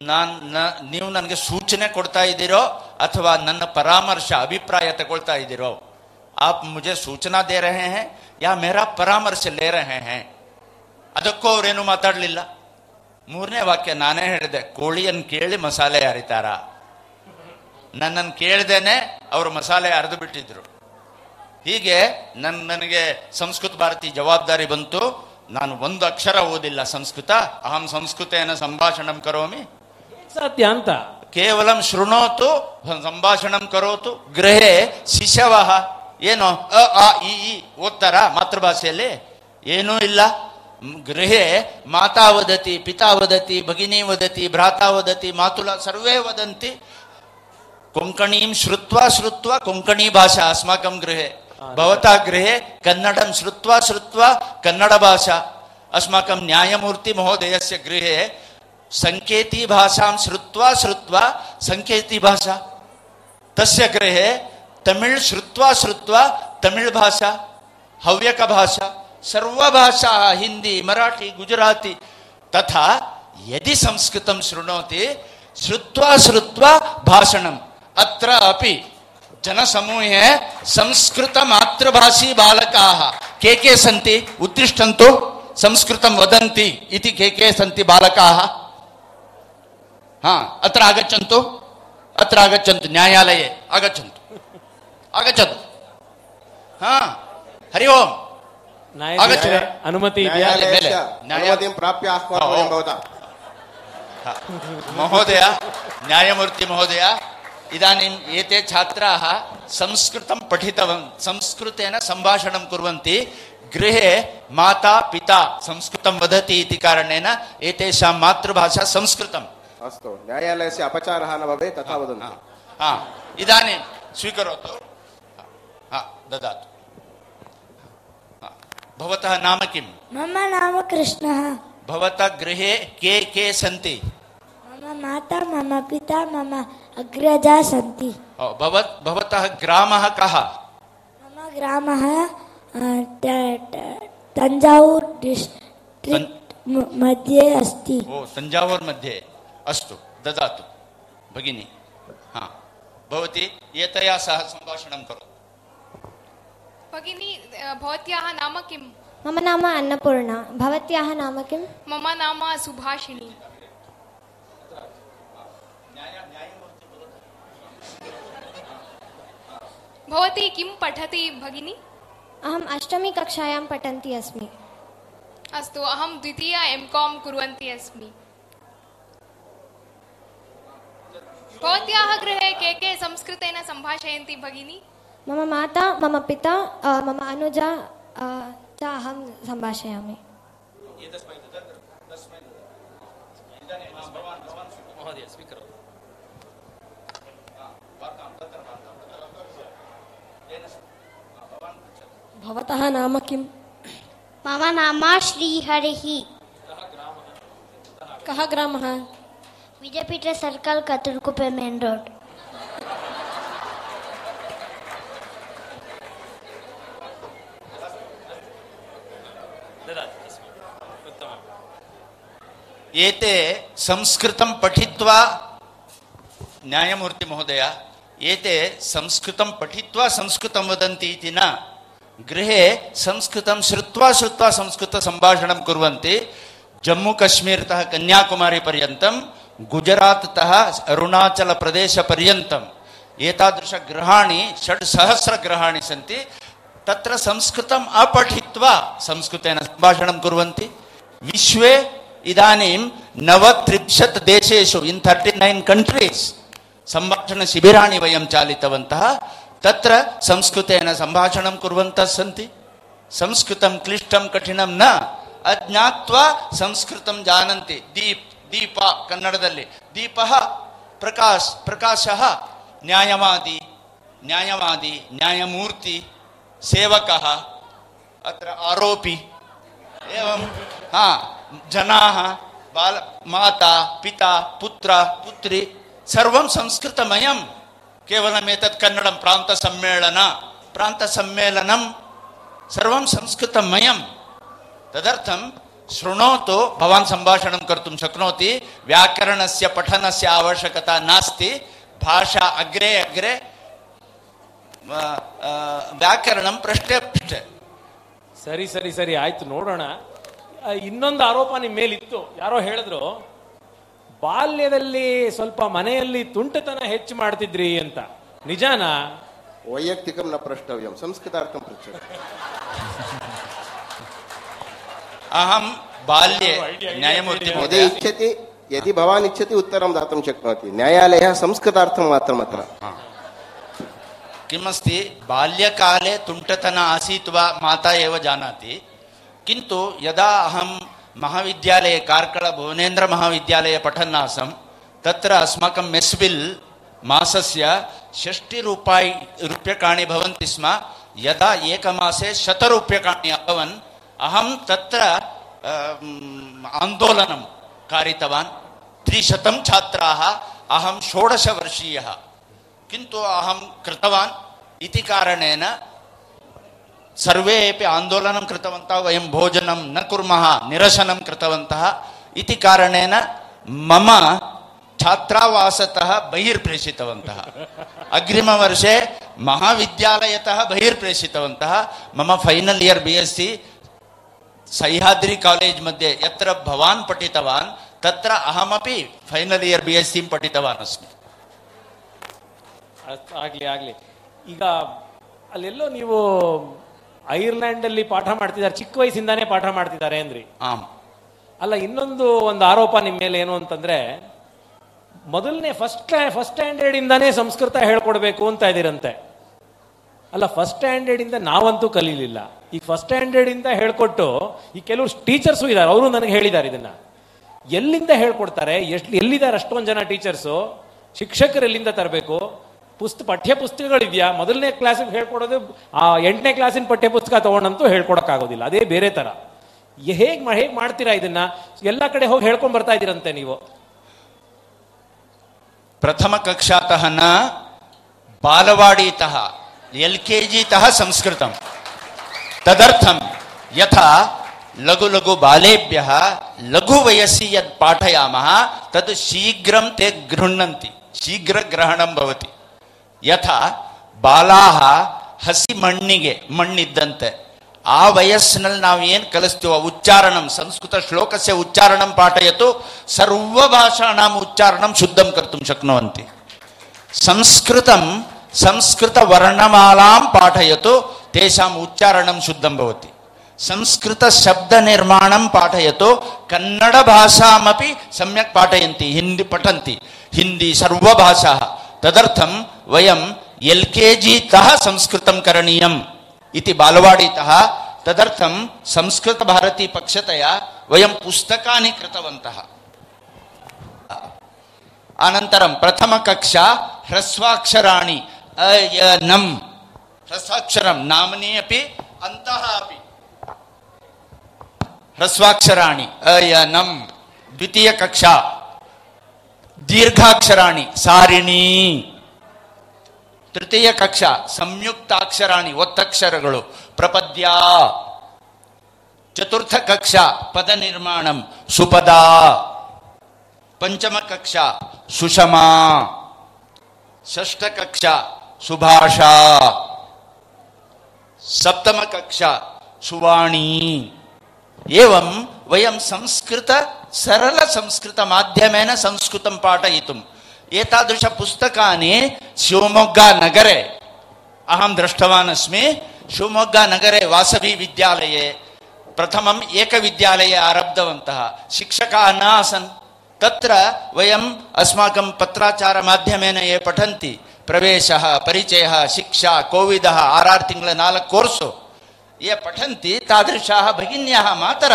ನಾನು ನೀವು ನನಗೆ ಸೂಚನೆ ಕೊಡ್ತಾ ಇದ್ದೀರೋ ಅಥವಾ ನನ್ನ ಪರಾಮರ್ಶ ಅಭಿಪ್ರಾಯ ತಗೊಳ್ತಾ ಇದ್ದೀರೋ आप मुझे सूचना दे रहे हैं या मेरा परामर्श ले रहे हैं ಅದಕ್ಕೂ ಅವ್ರೇನು ಮಾತಾಡಲಿಲ್ಲ ಮೂರನೇ ವಾಕ್ಯ ನಾನೇ ಹೇಳಿದೆ ಕೋಳಿಯನ್ನು ಕೇಳಿ ಮಸಾಲೆ ಅರಿತಾರ ನನ್ನನ್ನು ಕೇಳ್ದೇನೆ ಅವರು ಮಸಾಲೆ ಅರೆದು ಬಿಟ್ಟಿದ್ರು ಹೀಗೆ ನನ್ ನನಗೆ ಸಂಸ್ಕೃತ ಭಾರತಿ ಜವಾಬ್ದಾರಿ ಬಂತು ನಾನು ಒಂದು ಅಕ್ಷರ ಓದಿಲ್ಲ ಸಂಸ್ಕೃತ ಅಹಂ ಸಂಸ್ಕೃತೇನ ಸಂಭಾಷಣಂ ಕರೋಮಿ. ಸತ್ಯ ಅಂತ? ಕೇವಲ ಶೃಣೋತು ಸಂಭಾಷಣಂ ಕರೋತು ಗೃಹೆ ಶಿಶವ. ಏನು? ಅ ಆ ಇ ಓದ್ತಾರ ಮಾತೃಭಾಷೆಯಲ್ಲಿ? ಏನೂ ಇಲ್ಲ. ಗೃಹೆ ಮಾತಾ ವದತಿ ಪಿತಾ ವದತಿ ಭಗಿನಿ ವದತಿ ಭ್ರಾತಾ ವದತಿ ಮಾತುಲ ಸರ್ವೇ ವದಂತಿ. ಕೊಂಕಣೀಂ ಶ್ರುತ್ವ ಶ್ರುತ್ವ ಕೊಂಕಣಿ ಭಾಷಾ ಅಸ್ಮಾಕಂ ಗೃಹೆ. भवता गृहे कन्नडं श्रुत्वा श्रुत्वा कन्नडभाषा। अस्माकं श्रुवा संकेती भाषा श्रुत्वा श्रुत्वा सङ्केतीभाषा तस्य गृहे तमिल श्रुत्वा श्रुत्वा भाषा सर्व भाषा हिंदी मराठी, गुजराती, तथा यदि संस्कृत शृणोति, श्रुत्वा श्रुत्वा भाषणम्। अत्र अपि जनसमूह संस्कृत मातृभाषी बालका। के के सी उत्तिष्ठन्तु संस्कृत वदन्ति के के सी बालकाः? हाँ अत्र आगच्छन्तु। अत्र आगछन न्यायालये आगच्छन्तु। आगच्छन्तु हा हरि ओम्। अनुमति न्यायालयं प्राप्य महोदय न्यायमूर्ति महोदय। इदानीम् एते छात्राः संस्कृतं पठितवन् संस्कृतेन सम्भाषणं कुर्वन्ति। गृहे माता पिता संस्कृतं वदति इति कारणेन एतेषां मातृभाषा संस्कृतम्। अस्तु न्यायालयस्य अपचारः न भवेत् तथा वदन्तु। हा इदानीं स्वीकरोतु। हा ददातु। हा, भवतः नाम किं मम नाम कृष्णः। भवतः गृहे के के सन्ति? मम माता मम पिता मम अग्रजा सन्ति। ओ, भवत् भवतः ग्रामः कः? मम ग्रामः तञ्जावूर् डिस्ट्रिक्ट् मध्ये अस्ति। ओ तञ्जावूर् मध्ये। अस्तु ददातु भगिनी। हा भवती एतया सह सम्भाषणं करोतु। भगिनी भवत्याः नाम किं मम नाम अन्नपूर्णा। भवत्याः नाम किम्? मम नाम सुभाषिणी। भवती किं पठति भगिनी? अहम् अष्टमीकक्षायां पठन्ती अस्मि। अस्तु अहं द्वितीय एम् काम् कुर्वन्ती अस्मि। भवत्याः गृहे के के संस्कृतेन सम्भाषयन्ति भगिनी? मम माता मम पिता मम अनुजा च अहं सम्भाषयामि। महोदय स्वीकरोतु। भवतः नाम किम्? मम नाम श्रीहरिः। कः ग्रामः? विजयपीठ सर्कल कतुर्कुपे मेन रोड। एते संस्कृतं पठित्वा न्यायमूर्ति महोदय एते संस्कृतं पठित्वा संस्कृतं वदन्ति इति न। गृहे संस्कृतं श्रुत्वा श्रुत्वा संस्कृतसम्भाषणं कुर्वन्ति। जम्मूकश्मीरतः कन्याकुमारीपर्यन्तं, गुजरात्तः अरुणाचलप्रदेशपर्यन्तम् एतादृशगृहाणि षड्सहस्रगृहाणि सन्ति। तत्र संस्कृतम् अपठित्वा संस्कृतेन सम्भाषणं कुर्वन्ति। विश्वे इदानीं नवत्रिंशत् देशेषु इन् तर्टि नैन् कण्ट्रीस् ಸಂಭಾಷಣ ಶಿಬಿರಾಣಿ ವಯಂ ಚಾಲಿತವಂತಹ. ತತ್ರ ಸಂಸ್ಕೃತೇನ ಸಂಭಾಷಣ ಕುರುವಂತಹ ಸಂತಿ. ಸಂಸ್ಕೃತಂ ಕ್ಲಿಷ್ಟಂ ಕಠಿಣಂ ನ ಅಜ್ಞಾತ್ವಾ ಸಂಸ್ಕೃತಂ ಜಾನಂತಿ. ದೀಪ್, ದೀಪ ಕನ್ನಡದಲ್ಲಿ. ದೀಪ ಪ್ರಕಾಶ್, ಪ್ರಕಾಶ ನ್ಯಾಯವಾದಿ ನ್ಯಾಯವಾದಿ, ನ್ಯಾಯಮೂರ್ತಿ, ಸೇವಕ, ಅತ್ರ ಆರೋಪಿ. ಹಾ, ಜನಾ, ಬಾಲ, ಮಾತಾ, ಪಿತಾ, ಪುತ್ರ, ಪುತ್ರಿ. ಸರ್ವಂ ಸಂಸ್ಕೃತಮಯಂ. ಕೇವಲ ಕೇವಲಮೇತತ್ ಕನ್ನಡಂ ಪ್ರಾಂತ ಸಮ್ಮೇಳನ. ಪ್ರಾಂತ ಸಮ್ಮೇಳನಂ ಸರ್ವಂ ಸಂಸ್ಕೃತಮಯಂ. ತದರ್ಥಂ ಶೃಣೋತು, ಭವಾನ್ ಸಂಭಾಷಣಂ ಕರ್ತು ಶಕ್ನೋತಿ, ವ್ಯಾಕರಣಸ್ಯ ಪಠನಸ್ಯ ಅವಶ್ಯಕತಾ ನಾಸ್ತಿ, ಭಾಷಾ ಅಗ್ರೆ ಅಗ್ರೆ ವ್ಯಾಕರಣಂ ಪ್ರಶ್ನೆ ಪ್ರಶ್ನೆ. ಸರಿ ಸರಿ ಸರಿ, ಆಯ್ತು, ನೋಡೋಣ. ಇನ್ನೊಂದು ಆರೋಪ ನಿಮ್ಮ ಮೇಲಿತ್ತು. ಯಾರೋ ಹೇಳಿದ್ರು ಬಾಲ್ಯದಲ್ಲಿ ಸ್ವಲ್ಪ ಮನೆಯಲ್ಲಿ ತುಂಟತನ ಹೆಚ್ಚು ಮಾಡ್ತಿದ್ರಿ ಅಂತ ನಿಜಾನಾ वैयक्तिकं न प्रष्टव्यं संस्कृतार्थं पृच्छतु अहं बाल्ये न्यायमूर्ति यदि महोदय इच्छति यदि भवान् इच्छति उत्तरं दातुं शक्नोति न्यायालयः संस्कृतार्थं मात्रम् अत्र किमस्ति बाल्यकाले तुण्टतन आसीत् वा माता एव जानाति किन्तु यदा अहं महाविद्यालये कार्कळ भुवनेन्द्रमहाविद्यालये पठन् आसं तत्र अस्माकं मेस् बिल् मासस्य षष्टिरूपायि रूप्यकाणि भवन्ति स्म, यदा एकमासे शतरूप्यकाणि अभवन्, अहं तत्र आन्दोलनं कारितवान्। त्रिशतं छात्राः, अहं षोडशवर्षीयः। किन्तु अहं कृतवान्, इति कारणेन ಸರ್ವೇಪಿ ಆಂದೋಲನಂ ಕೃತವಂತಹ ವಯಂ ಭೋಜನ ನ ಕುರ್ಮಃ ನಿರಸನ ಕೃತವಂತಹ ಇತಿ ಕಾರಣೇನ ಮಮ ಛಾತ್ರಾವಾಸತಃ ಬಹಿರ್ ಪ್ರೇಷಿತವಂತಹ ಅಗ್ರಿಮ ವರ್ಷೆ ಮಹಾವಿದ್ಯಾಲಯತಃ ಬಹಿರ್ ಪ್ರೇಷಿತವಂತಹ ಮಮ final year B S C Sahyadri college ಮಧ್ಯೆ ಎತ್ರ ಭವಾನ್ ಪಠಿತವಾನ್, ತತ್ರ ಅಹಮಪಿ final year B S C ಪಠಿತವಾನ್ ಅಸ್ಮಿ. ಆಗಲಿ ಆಗಲಿ. ಈಗ ಅಲ್ಲೆಲ್ಲೋ ನೀವು ಐರ್ಲ್ಯಾಂಡ್ ಅಲ್ಲಿ ಪಾಠ ಮಾಡ್ತಿದ್ದಾರೆ ಚಿಕ್ಕ ವಯಸ್ಸಿಂದಾನೇ ಪಾಠ ಮಾಡ್ತಿದ್ದಾರೆ ಅಂದ್ರಿ. ಅಲ್ಲ ಇನ್ನೊಂದು ಒಂದು ಆರೋಪ ನಿಮ್ಮ ಮೇಲೆ ಏನು ಅಂತಂದ್ರೆ ಮೊದಲನೇ ಫಸ್ಟ್ ಫಸ್ಟ್ ಸ್ಟ್ಯಾಂಡರ್ಡ್ ಇಂದಾನೇ ಸಂಸ್ಕೃತ ಹೇಳ್ಕೊಡ್ಬೇಕು ಅಂತ ಇದ್ದೀರಂತೆ ಅಲ್ಲ ಫಸ್ಟ್ ಸ್ಟ್ಯಾಂಡರ್ಡ್ ಇಂದ ನಾವಂತೂ ಕಲೀಲಿಲ್ಲ. ಈಗ ಫಸ್ಟ್ ಸ್ಟ್ಯಾಂಡರ್ಡ್ ಇಂದ ಹೇಳ್ಕೊಟ್ಟು ಈ ಕೆಲವು ಟೀಚರ್ಸು ಇದ್ದಾರೆ ಅವರು ನನಗೆ ಹೇಳಿದ್ದಾರೆ ಇದನ್ನ. ಎಲ್ಲಿಂದ ಹೇಳ್ಕೊಡ್ತಾರೆ ಎಷ್ಟು ಎಲ್ಲಿದ್ದಾರೆ ಅಷ್ಟೊಂದು ಜನ ಟೀಚರ್ಸು ಶಿಕ್ಷಕರು ಎಲ್ಲಿಂದ ತರಬೇಕು? ಪುಸ್ತ ಪಠ್ಯ ಪುಸ್ತಕಗಳಿದೆಯಾ ಮೊದಲನೇ ಕ್ಲಾಸಿಗೆ ಹೇಳ್ಕೊಡೋದು, ಆ ಎಂಟನೇ ಕ್ಲಾಸಿನ ಪಠ್ಯ ಪುಸ್ತಕ ತೊಗೊಂಡಂತೂ ಹೇಳ್ಕೊಡೋಕ್ಕಾಗೋದಿಲ್ಲ. ಅದೇ ಬೇರೆ ಥರ ಹೇಗೆ ಹೇಗೆ ಮಾಡ್ತೀರಾ ಇದನ್ನು? ಎಲ್ಲ ಕಡೆ ಹೋಗಿ ಹೇಳ್ಕೊಂಡು ಬರ್ತಾ ಇದ್ದೀರಂತೆ ನೀವು. ಪ್ರಥಮ ಕಕ್ಷಾತಃನ ಬಾಲವಾಡಿತಃ ಎಲ್ ಕೆ ಜಿ ತಹ ಸಂಸ್ಕೃತ. ತದರ್ಥಂ ಯಥ ಲಘು ಲಘು ಬಾಲೇಭ್ಯ ಲಘು ವಯಸ್ಸಿ ಯತ್ ಪಾಠಯಾಮ ತದ್ ಶೀಘ್ರಂ ತೆ ಗೃಹ್ಣಂತಿ. ಶೀಘ್ರ ಗ್ರಹಣಂ ಭವತಿ. ಯಥಾ ಬಾಲಾಹ ಹಸಿ ಮಣ್ಣಿಗೆ ಮಣ್ಣಿದ್ದಂತೆ ಆ ವಯಸ್ಸಿನಲ್ಲಿ ನಾವು ಏನು ಕಲಿಸ್ತೀವೋ ಉಚ್ಚಾರಣಂ ಸಂಸ್ಕೃತ ಶ್ಲೋಕಸ್ಯ ಉಚ್ಚಾರಣಂ ಪಾಠಯತು ಸರ್ವಭಾಷಾಣಾಂ ಉಚ್ಚಾರಣಂ ಶುದ್ಧಂ ಕರ್ತುಂ ಶಕ್ನುವಂತಿ ಸಂಸ್ಕೃತಂ ಸಂಸ್ಕೃತ ವರ್ಣಮಾಲಾಂ ಪಾಠಯತು ತೇಷಾಂ ಉಚ್ಚಾರಣಂ ಶುದ್ಧಂ ಭವತಿ ಸಂಸ್ಕೃತ ಶಬ್ದ ನಿರ್ಮಾಣಂ ಪಾಠಯತು ಕನ್ನಡ ಭಾಷಾಮಪಿ ಸಮ್ಯಕ್ ಪಾಠಯಂತಿ ಹಿಂದಿ ಪಠಂತಿ ಹಿಂದಿ तदर्थम वयम एल के जी तः संस्कृत करणीय इति बालवाड़ी तदर्थम संस्कृत भारती पक्षतया वयम पुस्तका कृतवन्तः। अनन्तरं प्रथमकक्षा ह्रस्वाक्षराणि अयनम् ह्रस्वाक्षरं नामनि अंत अभी अपि। ह्रस्वाक्षराणि अयनम् द्वितीयकक्षा దీర్ఘాక్షరాణి సారిణಿ ತೃತೀಯ ಕಕ್ಷ ಸಂಯುಕ್ತಾಕ್ಷರಾಣಿ ಒತ್ತಕ್ಷರಗಳು ಪ್ರಪದ್ಯ ಚತುರ್ಥ ಕಕ್ಷ ಪದ ನಿರ್ಮಾಣಂ ಸುಪದ ಪಂಚಮ ಕಕ್ಷ ಸುಷಮ ಷಷ್ಠ ಕಕ್ಷ ಸುಭಾಷಾ ಸಪ್ತಮ ಕಕ್ಷ ಸುವಾಣಿ ఏవం వయం సంస్కృత సరళ సంస్కృత మాధ్యమైన సంస్కృతం పాఠయితుం. ఏతాదృశ పుస్తకాన్ని శివమొగ్గ నగరే. అహం దృష్టవాన్ అస్మి శివమొగ్గ నగరే వాసవి విద్యాలయే. ప్రథమం ఏకవిద్యాలయే ఆరబ్ధవంతः. शिक्षकाः न आसन् तत्र वयम् अस्माकं पत्राचारमाध्यमेन ये पठन्ति प्रवेशः परिचयः शिक्षा कोविदः आर् आर् తింగళ నాలుగు कोर्सु ಯೇ ಪಠಂತಿ, ತಾದೃಶಾ, ಭಗಿನ್ಯ, ಮಾತರ.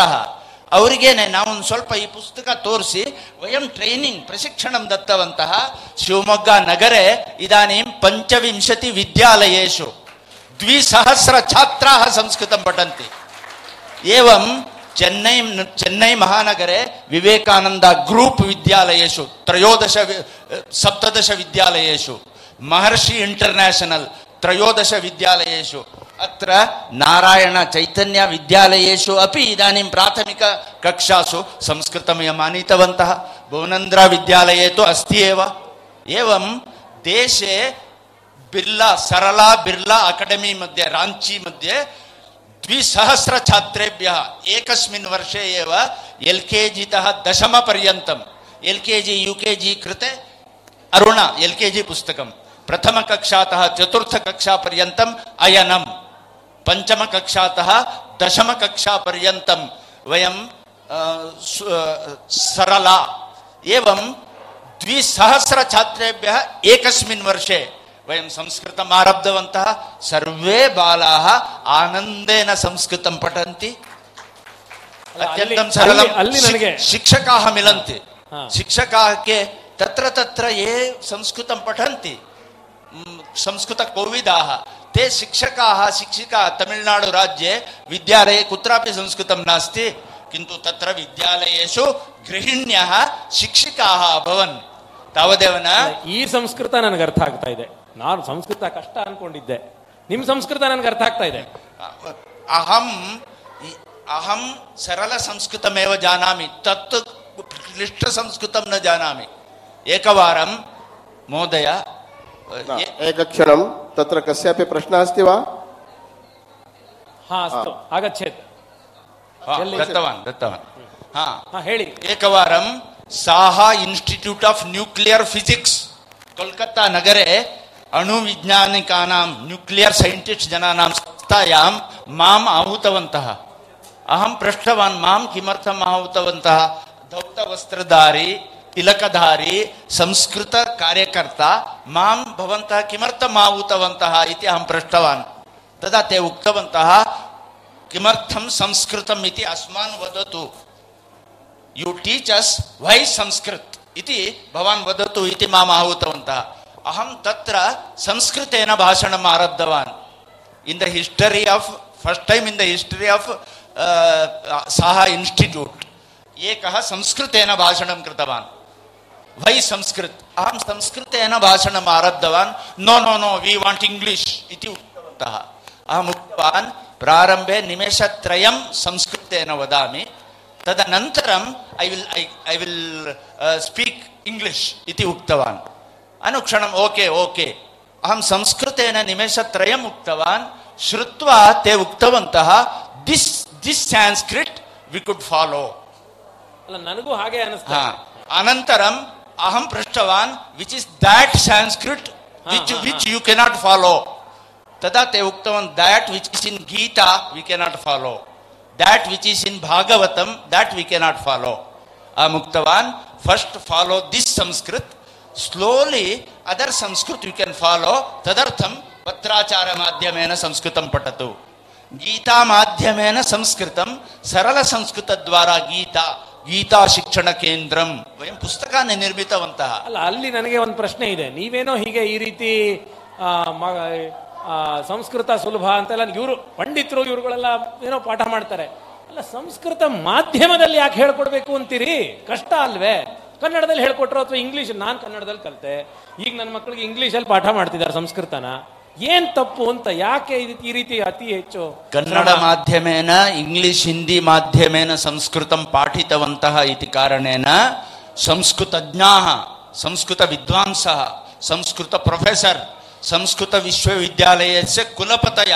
ಅವರಿಗೇನೆ ನಾವೊಂದು ಸ್ವಲ್ಪ ಈ ಪುಸ್ತಕ ತೋರಿಸಿ, ವಯಂ ಟ್ರೈನಿಂಗ್ ಪ್ರಶಿಕ್ಷಣ ದತ್ತವಂತಹ ಶಿವಮೊಗ್ಗ ನಗರೆ ಇದಾನೀಂ ಪಂಚವಿಂಶತಿ ವಿದ್ಯಾಲಯೇಶು. ದ್ವಿಸಹಸ್ರ ಛಾತ್ರಾ ಸಂಸ್ಕೃತ ಪಠಂತಿ. ಏವಂ ಚೆನ್ನೈ ಚೆನ್ನೈ ಮಹಾನಗರೆ ವಿವೇಕಾನಂದ ಗ್ರೂಪ್ ವಿದ್ಯಾಲಯೇಶು, ತ್ರಯೋದಶ ಸಪ್ತದಶ ವಿದ್ಯಾಲಯೇಶು. ಮಹರ್ಷಿ ಇಂಟರ್ನ್ಯಾಷನಲ್, ತ್ರಯೋದಶ ವಿದ್ಯಾಲಯೇಶು. अत्र नारायण चैतन्य विद्यालयेषु अपि इदानीं प्राथमिक कक्षासु संस्कृतमेव आनीतवन्तः। भुवनन्द्र विद्यालये तु अस्ति एव। एवं देशे बिर्ला, सरला बिर्ला अकाडेमी मध्ये, राञ्ची मध्ये द्विसहस्र छात्रेभ्यः एकस्मिन् वर्षे एव एल् के जितः दशमपर्यन्तम्, एल् के जि, यु के जि कृते अरुण, एल् के जि पुस्तकं प्रथमकक्षातः चतुर्थकक्षापर्यन्तम् अयनं पंचम कक्षातः दशम कक्षा पर्यन्तं सरला। एवं द्विसहस्रछात्रेभ्यः एकस्मिन् वर्षे वयं संस्कृतम् आरब्धवन्तः सर्वे बालाः आनन्देन संस्कृतं पठन्ति। अत्यन्तं सरलं। शिक्षकाः मिलन्ति। शिक्षकाः के तत्र तत्र ये संस्कृतं पठन्ति संस्कृतकोविदाः ते शिक्षकाः शिक्षिका तमिळ्नाडुराज्ये विद्यालये कुत्रापि संस्कृतं नास्ति किन्तु तत्र विद्यालयेषु गृहिण्यः शिक्षिकाः अभवन् तावदेव न ಈ ಸಂಸ್ಕೃತ ನನಗೆ ಅರ್ಥ ಆಗ್ತಾ ಇದೆ ನಾನು ಸಂಸ್ಕೃತ ಕಷ್ಟ ಅನ್ಕೊಂಡಿದ್ದೆ ನಿಮ್ ಸಂಸ್ಕೃತ ನನಗೆ ಅರ್ಥ ಆಗ್ತಾ ಇದೆ अहम् अहं सरलसंस्कृतमेव जानामि तत् क्लिष्टसंस्कृतं न जानामि एकवारं महोदय न, एकक्षणं तत्र कस्यापि प्रश्नः अस्ति वा? हा अस्तु आगच्छेत्। एकवारं Saha institute of nuclear physics Kolkata नगरे अणुविज्ञानिकानां न्यूक्लियर् सैण्टिस्ट् जनानां संस्थायां माम् आहूतवन्तः अहं पृष्टवान् माँ किमर्थम् आहूतवन्तः धौतवस्त्रधारी तिलकधारी संस्कृतकार्यकर्ता माँ भवन्तः किमर्थम् आहूतवन्तः इति अहं पृष्टवान् तदा ते उक्तवन्तः किमर्थं संस्कृतम् इति अस्मान् वदतु यु टीच अस् वै संस्कृत इति भवान् वदतु इति माम् आहूतवन्तः अहं तत्र संस्कृतेन भाषणम् आरब्धवान् in the history of first time in the history of Saha institute एकः संस्कृतेन भाषणं कृतवान् वै संस्कृत अहं संस्कृतेन भाषणम् आरब्धवान् no no no we want English इति उक्तवन्तः अहम् उक्तवान् प्रारम्भे निमेषत्रयं संस्कृतेन वदामि तदनन्तरम् I will I will speak English इति उक्तवान् अनुक्षणम् ओके ओके अहं संस्कृतेन निमेषत्रयम् उक्तवान् श्रुत्वा ते उक्तवन्तः this this Sanskrit we could follow ಅಲ್ಲ ನನಗೂ ಹಾಗೆ ಅನಿಸ್ತಾ అహం పృష్టవాన్ which is that Sanskrit which which you cannot follow తదా తే ఉక్తవాన్ that which is in Gita we cannot follow that which is in Bhagavatam that we cannot follow అహం ఉక్తవాన్ first follow this Sanskrit slowly other Sanskrit you can follow తదర్థం పత్రాచార మాధ్యమైన సంస్కృతం పఠతు గీతా మాధ్యమైన సంస్కృతం సరళ సంస్కృత ద్వారా గీత ಗೀತಾ ಶಿಕ್ಷಣ ಕೇಂದ್ರಂ ವಯಂ ಪುಸ್ತಕನೇ ನಿರ್ಮಿತವಂತಹ. ಅಲ್ಲ, ಅಲ್ಲಿ ನನಗೆ ಒಂದು ಪ್ರಶ್ನೆ ಇದೆ. ನೀವೇನೋ ಹೀಗೆ ಈ ರೀತಿ ಸಂಸ್ಕೃತ ಸುಲಭ ಅಂತೆಲ್ಲ, ಇವರು ಪಂಡಿತರು ಇವ್ರುಗಳೆಲ್ಲ ಏನೋ ಪಾಠ ಮಾಡ್ತಾರೆ. ಅಲ್ಲ, ಸಂಸ್ಕೃತ ಮಾಧ್ಯಮದಲ್ಲಿ ಯಾಕೆ ಹೇಳ್ಕೊಡ್ಬೇಕು ಅಂತೀರಿ? ಕಷ್ಟ ಅಲ್ವೇ? ಕನ್ನಡದಲ್ಲಿ ಹೇಳ್ಕೊಟ್ರು ಅಥವಾ ಇಂಗ್ಲೀಷ್ ನಾನು ಕನ್ನಡದಲ್ಲಿ ಕಲಿತೆ. ಈಗ ನನ್ನ ಮಕ್ಕಳಿಗೆ ಇಂಗ್ಲೀಷಲ್ಲಿ ಪಾಠ ಮಾಡ್ತಿದ್ದಾರೆ ಸಂಸ್ಕೃತನ. ಏನ್ ತಪ್ಪು ಅಂತ ಯಾಕೆ ಈ ರೀತಿ- ಅತಿ ಹೆಚ್ಚು ಕನ್ನಡ ಮಾಧ್ಯಮೇನ ಇಂಗ್ಲಿಷ್ ಹಿಂದಿ ಮಾಧ್ಯಮೇನ ಸಂಸ್ಕೃತಂ ಪಾಠಿತವಂತಹ ಇತಿ ಕಾರಣೇನ ಸಂಸ್ಕೃತಜ್ಞಾಃ ಸಂಸ್ಕೃತ ವಿದ್ವಾಂಸ ಸಂಸ್ಕೃತ ಪ್ರೊಫೆಸರ್ ಸಂಸ್ಕೃತ ವಿಶ್ವವಿದ್ಯಾಲಯಸ್ಯ ಕುಲಪತಯ.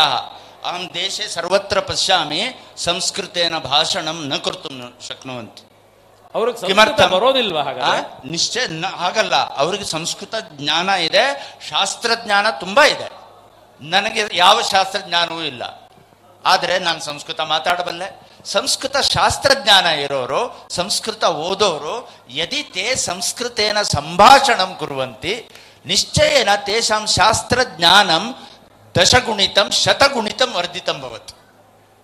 ಅಹಂ ದೇಶೆ ಸರ್ವತ್ರ ಪಶ್ಯಾಮಿ ಸಂಸ್ಕೃತೇನ ಭಾಷಣಂ ನ ಕರ್ತು ಶಕ್ನುವಂತಿ. ಅವ್ರಿಗೆ? ಬರೋದಿಲ್ವಾ? ನಿಶ್ಚಯ ಆಗಲ್ಲ ಹಾಗಲ್ಲ. ಅವರಿಗೆ ಸಂಸ್ಕೃತ ಜ್ಞಾನ ಇದೆ ಶಾಸ್ತ್ರಜ್ಞಾನ ತುಂಬಾ ಇದೆ. ನನಗೆ ಯಾವ ಶಾಸ್ತ್ರಜ್ಞಾನವೂ ಇಲ್ಲ. ಆದರೆ ನಾನು ಸಂಸ್ಕೃತ ಮಾತಾಡಬಲ್ಲೆ. ಸಂಸ್ಕೃತ ಶಾಸ್ತ್ರಜ್ಞಾನ ಇರೋರು, ಸಂಸ್ಕೃತ ಓದೋರು, ಯದಿ ತೇ ಸಂಸ್ಕೃತೇನ ಸಂಭಾಷಣಂ ಕುರುವಂತಿ, ನಿಶ್ಚಯನ ತೇಷಾಂ ಶಾಸ್ತ್ರಜ್ಞಾನಂ ದಶಗುಣಿತಂ ಶತಗುಣಿತಂ ವರ್ಧಿತಂ ಭವತ್ತು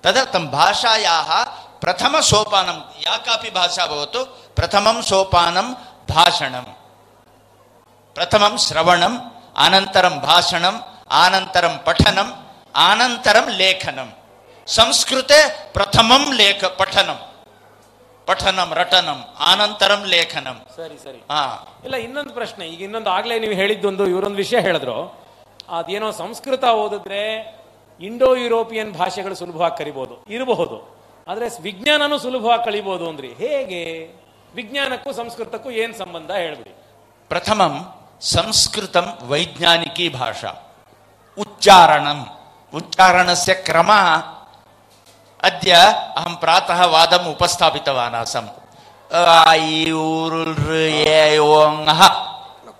ತದರ್ಥಂ ಭಾಷಾಯಾ ಪ್ರಥಮ ಸೋಪಾನಂ ಯಾ ಕಾಪಿ ಭಾಷಾ ಭವತ್ತು ಪ್ರಥಮಂ ಸೋಪಾನಂ ಭಾಷಣಂ. ಪ್ರಥಮಂ ಶ್ರವಣಂ, ಅನಂತರಂ ಭಾಷಣಂ ಆನಂತರಂ ಪಠನಂ ಆನಂತರಂ ಲೇಖನಂ. ಸಂಸ್ಕೃತೆ ಪ್ರಥಮಂ ಲೇಖ ಪಠನಂ. ಪಠನಂ ರಟನಂ ಆನಂತರಂ ಲೇಖನಂ. ಸರಿ ಸರಿ. ಹಾ. ಇಲ್ಲ ಇನ್ನೊಂದು ಪ್ರಶ್ನೆ. ಈಗ ಇನ್ನೊಂದು ಆಗ್ಲೇ ನೀವು ಹೇಳಿದ್ದೊಂದು ಇವರೊಂದು ವಿಷಯ ಹೇಳಿದ್ರು. ಅದೇನೋ ಸಂಸ್ಕೃತ ಓದಿದ್ರೆ ಇಂಡೋ ಯುರೋಪಿಯನ್ ಭಾಷೆಗಳು ಸುಲಭವಾಗಿ ಕಲಿಬಹುದು ಇರಬಹುದು. ಆದ್ರೆ ವಿಜ್ಞಾನನೂ ಸುಲಭವಾಗಿ ಕಲಿಬಹುದು ಅಂದ್ರಿ. ಹೇಗೆ? ವಿಜ್ಞಾನಕ್ಕೂ ಸಂಸ್ಕೃತಕ್ಕೂ ಏನ್ ಸಂಬಂಧ ಹೇಳ್ಬಿಡಿ. ಪ್ರಥಮಂ ಸಂಸ್ಕೃತಂ ವೈಜ್ಞಾನಿಕಿ ಭಾಷಾ. ఉచ్చారణం ఉచ్చారణస్య క్రమ అద్య అహం ప్రాతः వాదం ఉపస్థాపితవాన్ ఆసం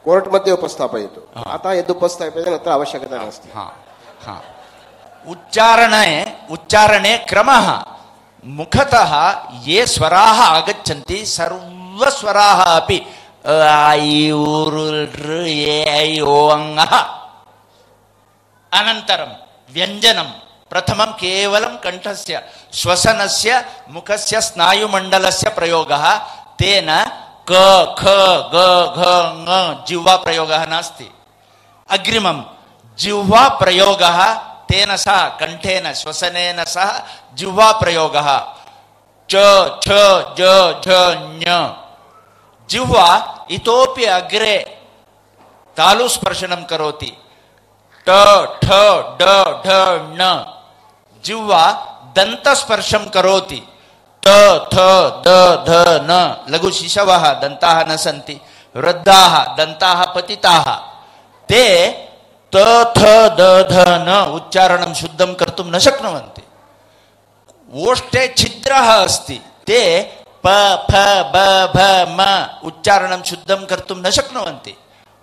ಕೋರ್ಟ್ ಮಧ್ಯೆ ಉಪಸ್ಥಾಪಯಿತು ಆತ ಎದ್ದು ಉಪಸ್ಥಾಪಿಸಿದ ನಂತರ ಅವಶ್ಯಕತೆ ಅಸ್ತಿ ಉಚ್ಚಾರಣೆ ಉಚ್ಚಾರಣೆ ಕ್ರಮ ಮುಖತಃ ಯೇ ಸ್ವರಾಹ ಆಗಚ್ಚಂತಿ ಸರ್ವ ಸ್ವರಾಹ ಅಪಿ ಐ ಊರು ಏ ಓ అనంతరం వ్యంజనం ప్రథమం కేవలం కంఠస్య శ్వసనస్య ముఖస్య స్నాయుమండలస్య ప్రయోగ తేన క ఖ గ ఘ జిహ్వా ప్రయోగ నాస్తి అగ్రిమం జిహ్వా ప్రయోగ తేన సహ కంఠేన శ్వసనేన సహ జిహ్వా ప్రయోగ చ ఛ జ ఝ ఞ జిహ్వా ఇతోపి అగ్రే తాలు స్పర్శనం కరోతి ट, ठ, ड, ढ जिह्वा दन्तस्पर्शं करोति। ट, थ, द, ध, न। लघु शिशवः दन्ताः न सन्ति। वृद्धाः दन्ताः पतिताः। ते त, थ, द, ध, न उच्चारणं शुद्धं कर्तुं न शक्नुवन्ति। ओष्ठे छिद्रः अस्ति। ते प, फ, ब, भ, म उच्चारणं शुद्धं कर्तुं न शक्नुवन्ति।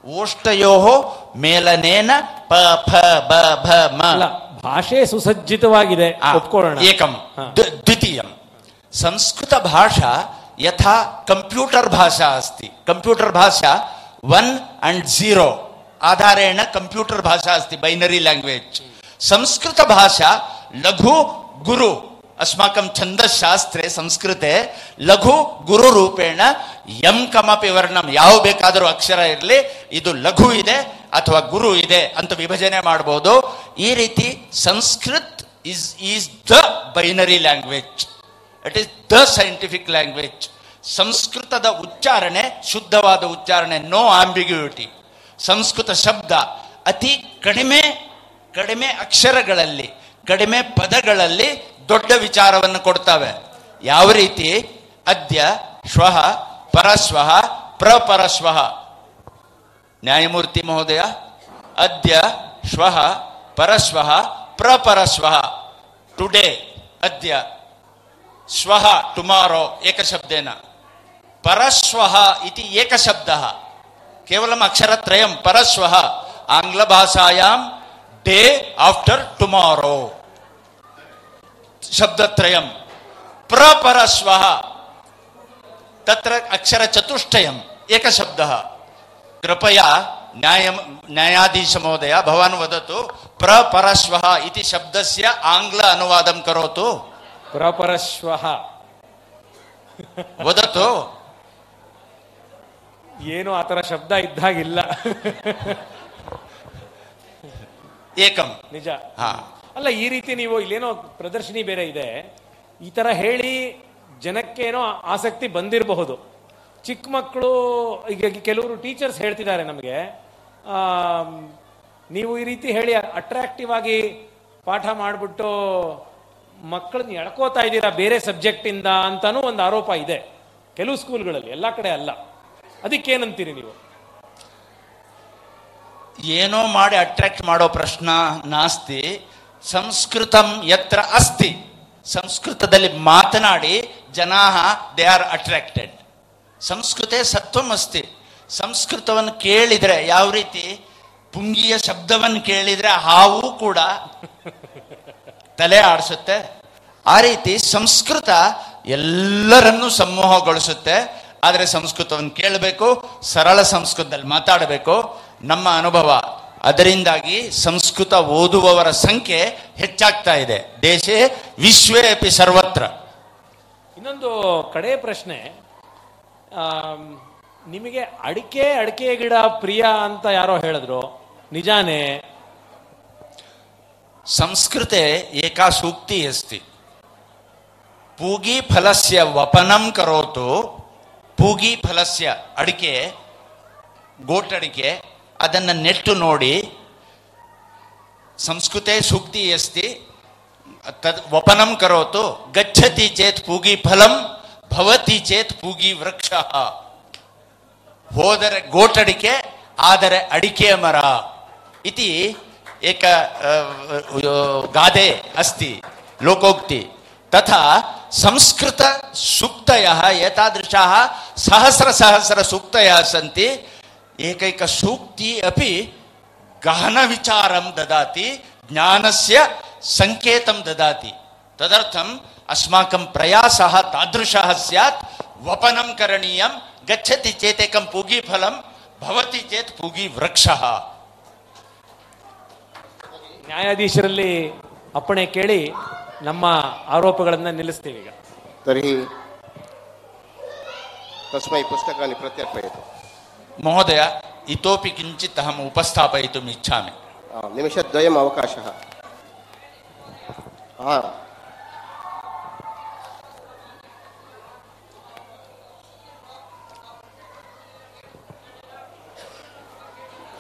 ಓಷ್ಟಯೋ ಮೇಲನೇನ ಪ ಫ ಬ ಭ ಮ. ಭಾಷೆ ಸುಸಜ್ಜಿತವಾಗಿದೆ. ಏಕಂ. ದ್ವಿತೀಯಂ. ಸಂಸ್ಕೃತ ಭಾಷಾ ಯಥಾ ಕಂಪ್ಯೂಟರ್ ಭಾಷಾ ಅಸ್ತಿ. ಕಂಪ್ಯೂಟರ್ ಭಾಷಾ ಒನ್ ಅಂಡ್ ಝೀರೋ. ಆಧಾರೇಣ ಕಂಪ್ಯೂಟರ್ ಭಾಷಾ ಅಸ್ತಿ ಬೈನರಿ ಲ್ಯಾಂಗ್ವೇಜ್. ಸಂಸ್ಕೃತ ಭಾಷಾ ಲಘು ಗುರು. ಅಸ್ಮಾಕಂ ಛಂದಶಾಸ್ತ್ರೇ ಸಂಸ್ಕೃತೆ ಲಘು ಗುರು ರೂಪೇಣ ಎಂ ಕಮಪಿ ವರ್ಣಂ ಯಾವ ಬೇಕಾದರೂ ಅಕ್ಷರ ಇರಲಿ, ಇದು ಲಘು ಇದೆ ಅಥವಾ ಗುರು ಇದೆ ಅಂತ ವಿಭಜನೆ ಮಾಡಬಹುದು ಈ ರೀತಿ Sanskrit is is the binary language it is the scientific language ಸಂಸ್ಕೃತದ ಉಚ್ಚಾರಣೆ ಶುದ್ಧವಾದ ಉಚ್ಚಾರಣೆ ನೋ ಆಂಬಿಗ್ಯೂಟಿ ಸಂಸ್ಕೃತ ಶಬ್ದ ಅತಿ ಕಡಿಮೆ ಕಡಿಮೆ ಅಕ್ಷರಗಳಲ್ಲಿ, ಕಡಿಮೆ ಪದಗಳಲ್ಲಿ ದೊಡ್ಡ ವಿಚಾರವನ್ನು ಕೊಡ್ತವೆ ಯಾವ ರೀತಿ ಅದ್ಯ ಶ್ವಃ ಪರಶ್ವಃ ಪ್ರಪರಶ್ವಃ ನ್ಯಾಯಮೂರ್ತಿ ಮಹೋದಯ ಅದ್ಯ ಶ್ವಃ ಪರಶ್ವಃ ಪ್ರಪರಶ್ವಃ ಟುಡೇ ಅದ್ಯ ಶ್ವಃ ಟುಮಾರೋ ಏಕಶಬ್ದೇನ ಪರಶ್ವಃ ಇತಿ ಏಕಶಬ್ದಃ ಕೇವಲಂ ಅಕ್ಷರತ್ರಯಂ ಪರಶ್ವಃ ಆಂಗ್ಲಭಾಷಾಯಾಂ ಡೇ ಆಫ್ಟರ್ ಟುಮಾರೋ ಶಬ್ದತ್ರಯಂ ಪ್ರಪರಶ್ವಃ ತತ್ರ अक्षरचतुष्टयम् एकशब्दः कृपया न्याय न्यायाधीश महोदय भवान् वदतु प्रपरश्वः इति शब्दस्य आङ्ग्ल अनुवादं करोतु ಪ್ರಪರಶ್ವಃ ವದತು ಏನು ಆ ಥರ ಶಬ್ದ ಇದ್ದಾಗಿಲ್ಲ ಏಕಂ ನಿಜ ಹಾ ಅಲ್ಲ, ಈ ರೀತಿ ನೀವು ಇಲ್ಲೇನೋ ಪ್ರದರ್ಶನಿ ಬೇರೆ ಇದೆ. ಈ ತರ ಹೇಳಿ ಜನಕ್ಕೇನೋ ಆಸಕ್ತಿ ಬಂದಿರಬಹುದು. ಚಿಕ್ಕ ಮಕ್ಕಳು, ಈಗ ಕೆಲವರು ಟೀಚರ್ಸ್ ಹೇಳ್ತಿದ್ದಾರೆ ನಮಗೆ ನೀವು ಈ ರೀತಿ ಹೇಳಿ ಅಟ್ರಾಕ್ಟಿವ್ ಆಗಿ ಪಾಠ ಮಾಡಿಬಿಟ್ಟು ಮಕ್ಕಳನ್ನ ಎಳ್ಕೋತಾ ಇದ್ದೀರಾ ಬೇರೆ ಸಬ್ಜೆಕ್ಟಿಂದ ಅಂತಾನೂ ಒಂದು ಆರೋಪ ಇದೆ. ಕೆಲವು ಸ್ಕೂಲ್ಗಳಲ್ಲಿ ಎಲ್ಲ ಕಡೆ ಅಲ್ಲ. ಅದಕ್ಕೇನಂತೀರಿ ನೀವು? ಏನೋ ಮಾಡಿ ಅಟ್ರಾಕ್ಟ್ ಮಾಡೋ ಪ್ರಶ್ನ ನಾಸ್ತಿ. ಸಂಸ್ಕೃತಂ ಯತ್ರ ಅಸ್ತಿ. ಸಂಸ್ಕೃತದಲ್ಲಿ ಮಾತನಾಡಿ ಜನಾ ದೇ ಆರ್ ಅಟ್ರಾಕ್ಟೆಡ್ ಸಂಸ್ಕೃತೆ ಸತ್ವಂ ಅಸ್ತಿ. ಸಂಸ್ಕೃತವನ್ನು ಕೇಳಿದರೆ ಯಾವ ರೀತಿ? ಪುಂಗಿಯ ಶಬ್ದವನ್ನು ಕೇಳಿದರೆ ಹಾವು ಕೂಡ ತಲೆ ಆಡಿಸುತ್ತೆ. ಆ ರೀತಿ ಸಂಸ್ಕೃತ ಎಲ್ಲರನ್ನೂ ಸಮೂಹಗೊಳಿಸುತ್ತೆ. ಆದರೆ ಸಂಸ್ಕೃತವನ್ನು ಕೇಳಬೇಕು, ಸರಳ ಸಂಸ್ಕೃತದಲ್ಲಿ ಮಾತಾಡಬೇಕು. ನಮ್ಮ ಅನುಭವ ಅದರಿಂದಾಗಿ ಸಂಸ್ಕೃತ ಓದುವವರ ಸಂಖ್ಯೆ ಹೆಚ್ಚಾಗ್ತಾ ಇದೆ. ದೇಶೇ ವಿಶ್ವೇ ಅಪಿ ಸರ್ವತ್ರ. ಇನ್ನೊಂದು ಕಡೆ ಪ್ರಶ್ನೆ ನಿಮಗೆ ಅಡಿಕೆ ಅಡಿಕೆ ಗಿಡ ಪ್ರಿಯ ಅಂತ ಯಾರೋ ಹೇಳಿದ್ರು. ನಿಜಾನೇ? ಸಂಸ್ಕೃತೆ ಏಕಾ ಸೂಕ್ತಿ ಅಸ್ತಿ ಪೂಗಿ ಫಲಸ್ಯ ವಪನಂ ಕರೋತು. ಪೂಗಿ ಫಲಸ್ಯ ಅಡಿಕೆ ಗೋಟಡಿಕೆ ಅದನ್ನು ನೆಟ್ಟು ನೋಡಿ ಸಂಸ್ಕೃತೆ ಸೂಕ್ತಿ ಅಸ್ತಿ ತದ್ ವಪನಂ ಕರೋತು ಗಚ್ಚತಿ ಚೇತ್ ಪೂಗಿ ಫಲಂ ಭವತಿ ಚೇತ್ ಪೂಗಿ ವೃಕ್ಷ ಹೋದರೆ ಗೋಟಡಿಕೆ ಆದರೆ ಅಡಿಕೆಯ ಮರ ಇತಿ ಏಕ ಆ, ಆ, ಗಾದೆ ಅಸ್ತಿ ಲೋಕೋಕ್ತಿ ತಥಾ ಸಂಸ್ಕೃತ ಸೂಕ್ತಯಃ ಏತಾದೃಶಾः ಸಹಸ್ರ ಸಹಸ್ರ ಸೂಕ್ತಯः सन्ति ಏಕೈಕ ಸೂಕ್ತಿ ಅಪಿ ಗಹನ ವಿಚಾರಂ ದದಾತಿ ಜ್ಞಾನಸ್ಯ ಸಂಕೇತಂ ದದಾತಿ. ತದರ್ಥಂ ಅಸ್ಮಾಕಂ ಪ್ರಯಾಸ ತಾದೃಶ ಸ್ಯಾತ್ ವಪನಂ ಕರಣೀಯಂ ಗಚ್ಚತಿ ಚೇತೇಕಂ ಪೂಗಿ ಫಲಂ ಭವತಿ ಚೇತ್ ಪೂಗಿ ವೃಕ್ಷ. ನ್ಯಾಯಾಧೀಶರಲ್ಲಿ ಅಪ್ಪಣೆ ಕೇಳಿ ನಮ್ಮ ಆರೋಪಗಳನ್ನು ನಿಲ್ಲಿಸ್ತೀವಿ ಈಗ. ತರ್ಹಿ ತಸ್ಮೈ ಪುಸ್ತಕಾಲಿ ಪ್ರತ್ಯರ್ಪಯತು. महोदय, इतोपि किञ्चित् अहम् उपस्थापयितुम् इच्छामि। निमिषद्वयम् अवकाशः।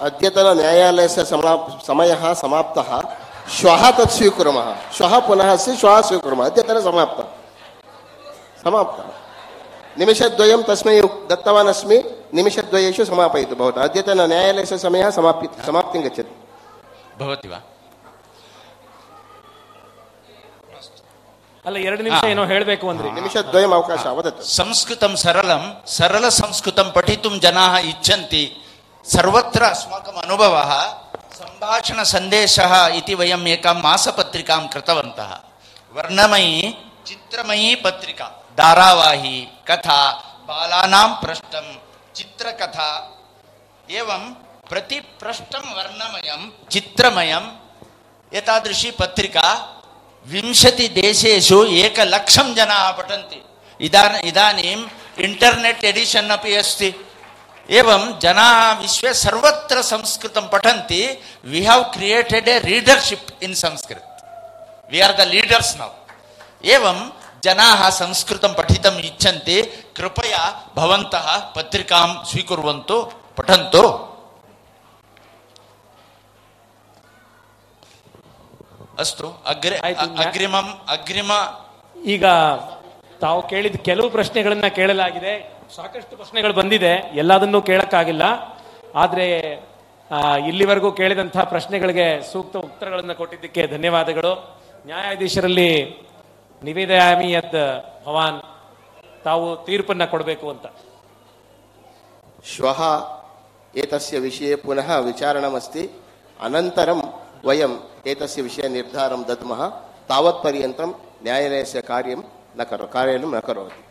अद्यतनन्यायालयस्य समा, समयः समाप्तः। श्वः तत् स्वीकुर्मः। श्वः पुनः अस्ति, श्वः स्वीकुर्मः। अद्यतन समाप्तः। समाप्तः। निमिषद्वयं तस्मै दत्तवान् अस्मि निमिषद्वयेषु समापयतु भवतः अद्यतन न्यायालयस्य समयः समाप्ति समाप्तिं गच्छति ಭವತಿ ವಾ ಅಲ್ಲ ಎರಡು ನಿಮಿಷ ಏನೋ ಹೇಳ್ಬೇಕು ಅಂದ್ರಿ निमिषद्वयम् अवकाशः वदतु ಸಂಸ್ಕೃತಂ ಸರಳಂ ಸರಳ ಸಂಸ್ಕೃತಂ ಪಠಿತುಂ ಜನಾಃ ಇಚ್ಛಂತಿ ಸರ್ವತ್ರ ಅಸ್ಮಾಕಂ ಅನುಭವः ಸಂಭಾಷಣ ಸಂದೇಶः ಇತಿ ವಯಂ ಏಕಾಂ ಮಾಸಪತ್ರಿಕಾಂ ಕೃತವಂತಃ ವರ್ಣಮಯಿ ಚಿತ್ರಮಯೀ ಪತ್ರಿಕಾ ಧಾರಾವಾಹಿ ಕಥಾ ಬಾಲಾನಾಂ ಪೃಷ್ಟಂ చిత్రకథ ఏం ప్రతి పృష్టం వర్ణమయం చిత్రమయం ఏతాదృశి పత్రిక వింశతి దేశేషు ఏకలక్షం జనా పఠంతి. ఇదా ఇదానీం ఇంటర్నెట్ ఎడిషన్ అప్పు అస్తి. ఏం జనా విశ్వే సర్వత్ర సంస్కృతం పఠంతి. We have created a leadership in Sanskrit we are the leaders now ఏం జనా సంస్కృతం పఠితం ఇచ్చి ಕೃಪಯ ಭವಂತಹ ಪತ್ರಿಕಾಂ ಸ್ವೀಕುರುವಂತು ಪಠಂತು. ಅಷ್ಟು ಅಗ್ರಿ ಅಗ್ರಿಮಂ ಅಗ್ರಿಮ ಈಗ ತಾವು ಕೇಳಿದ ಕೆಲವು ಪ್ರಶ್ನೆಗಳನ್ನ ಕೇಳಲಾಗಿದೆ. ಸಾಕಷ್ಟು ಪ್ರಶ್ನೆಗಳು ಬಂದಿದೆ. ಎಲ್ಲದನ್ನೂ ಕೇಳಕ್ಕಾಗಿಲ್ಲ. ಆದ್ರೆ ಇಲ್ಲಿವರೆಗೂ ಕೇಳಿದಂತಹ ಪ್ರಶ್ನೆಗಳಿಗೆ ಸೂಕ್ತ ಉತ್ತರಗಳನ್ನು ಕೊಟ್ಟಿದ್ದಕ್ಕೆ ಧನ್ಯವಾದಗಳು. ನ್ಯಾಯಾಧೀಶರಲ್ಲಿ ನಿವೇದಯಾಮಿಯದ್ ಭವಾನ್ ತಾವು ತೀರ್ಪನ್ನ ಕೊಡಬೇಕು ಅಂತ. ಶ್ವಃ ಏತಸ್ಯ ವಿಷಯ ಪುನಃ ವಿಚಾರಣಮಸ್ತಿ, ಅನಂತರಂ ವಯಂ ಏತಸ್ಯ ವಿಷಯ ನಿರ್ಧಾರಂ ದದ್ಮಃ ತಾವತ್ ಪರ್ಯಂತಂ ನ್ಯಾಯಾಲಯಸ್ಯ ಕಾರ್ಯಂ ನ ಕರೋ ನ ಕರೋತಿ.